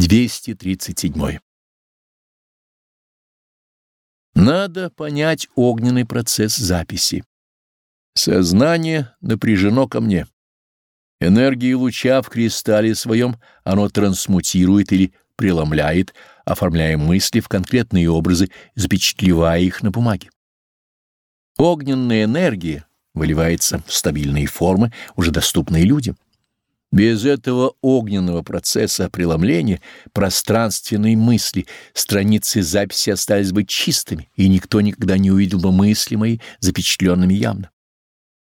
237. Надо понять огненный процесс записи. Сознание напряжено ко мне. Энергии луча в кристалле своем оно трансмутирует или преломляет, оформляя мысли в конкретные образы, запечатлевая их на бумаге. Огненная энергия выливается в стабильные формы, уже доступные людям. Без этого огненного процесса преломления пространственной мысли страницы записи остались бы чистыми, и никто никогда не увидел бы мысли мои запечатленными явно.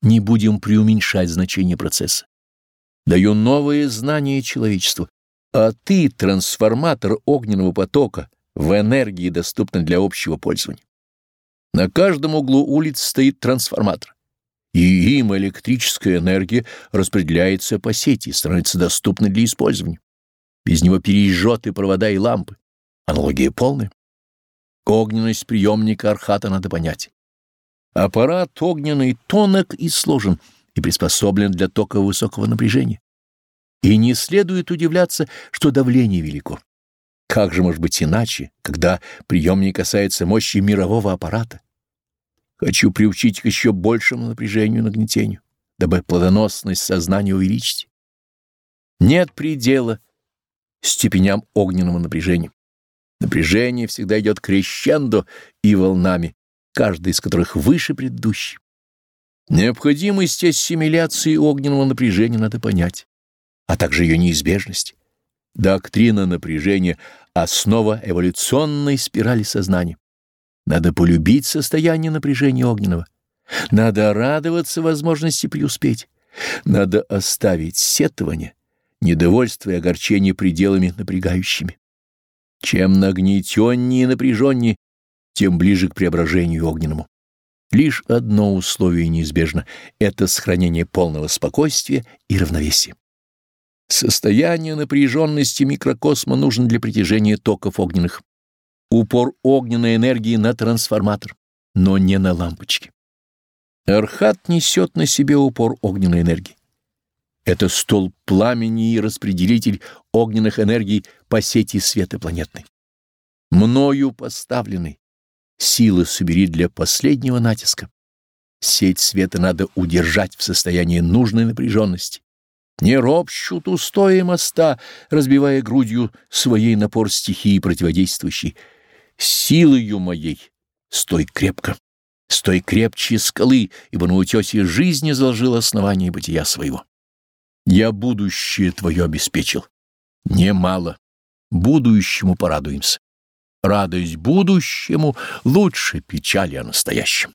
Не будем преуменьшать значение процесса. Даю новые знания человечеству, а ты, трансформатор огненного потока, в энергии, доступной для общего пользования. На каждом углу улиц стоит трансформатор и им электрическая энергия распределяется по сети и становится доступной для использования. Без него пережжет и провода, и лампы. Аналогия полная. Огненность приемника архата надо понять. Аппарат огненный тонок и сложен и приспособлен для тока высокого напряжения. И не следует удивляться, что давление велико. Как же может быть иначе, когда приемник касается мощи мирового аппарата? Хочу приучить к еще большему напряжению нагнетению, дабы плодоносность сознания увеличить. Нет предела степеням огненного напряжения. Напряжение всегда идет крещендо и волнами, каждый из которых выше предыдущей. Необходимость ассимиляции огненного напряжения надо понять, а также ее неизбежность. Доктрина напряжения — основа эволюционной спирали сознания. Надо полюбить состояние напряжения огненного. Надо радоваться возможности преуспеть. Надо оставить сетование, недовольство и огорчение пределами напрягающими. Чем нагнетеннее и напряженнее, тем ближе к преображению огненному. Лишь одно условие неизбежно — это сохранение полного спокойствия и равновесия. Состояние напряженности микрокосма нужно для притяжения токов огненных упор огненной энергии на трансформатор, но не на лампочки. Архат несет на себе упор огненной энергии. Это стол пламени и распределитель огненных энергий по сети света планетной. Мною поставленный, силы собери для последнего натиска. Сеть света надо удержать в состоянии нужной напряженности. Не ропщут устои моста, разбивая грудью своей напор стихии противодействующей, силою моей. Стой крепко, стой крепче скалы, ибо на утесе жизни заложил основание бытия своего. Я будущее твое обеспечил. Немало. Будущему порадуемся. Радость будущему лучше печали о настоящем.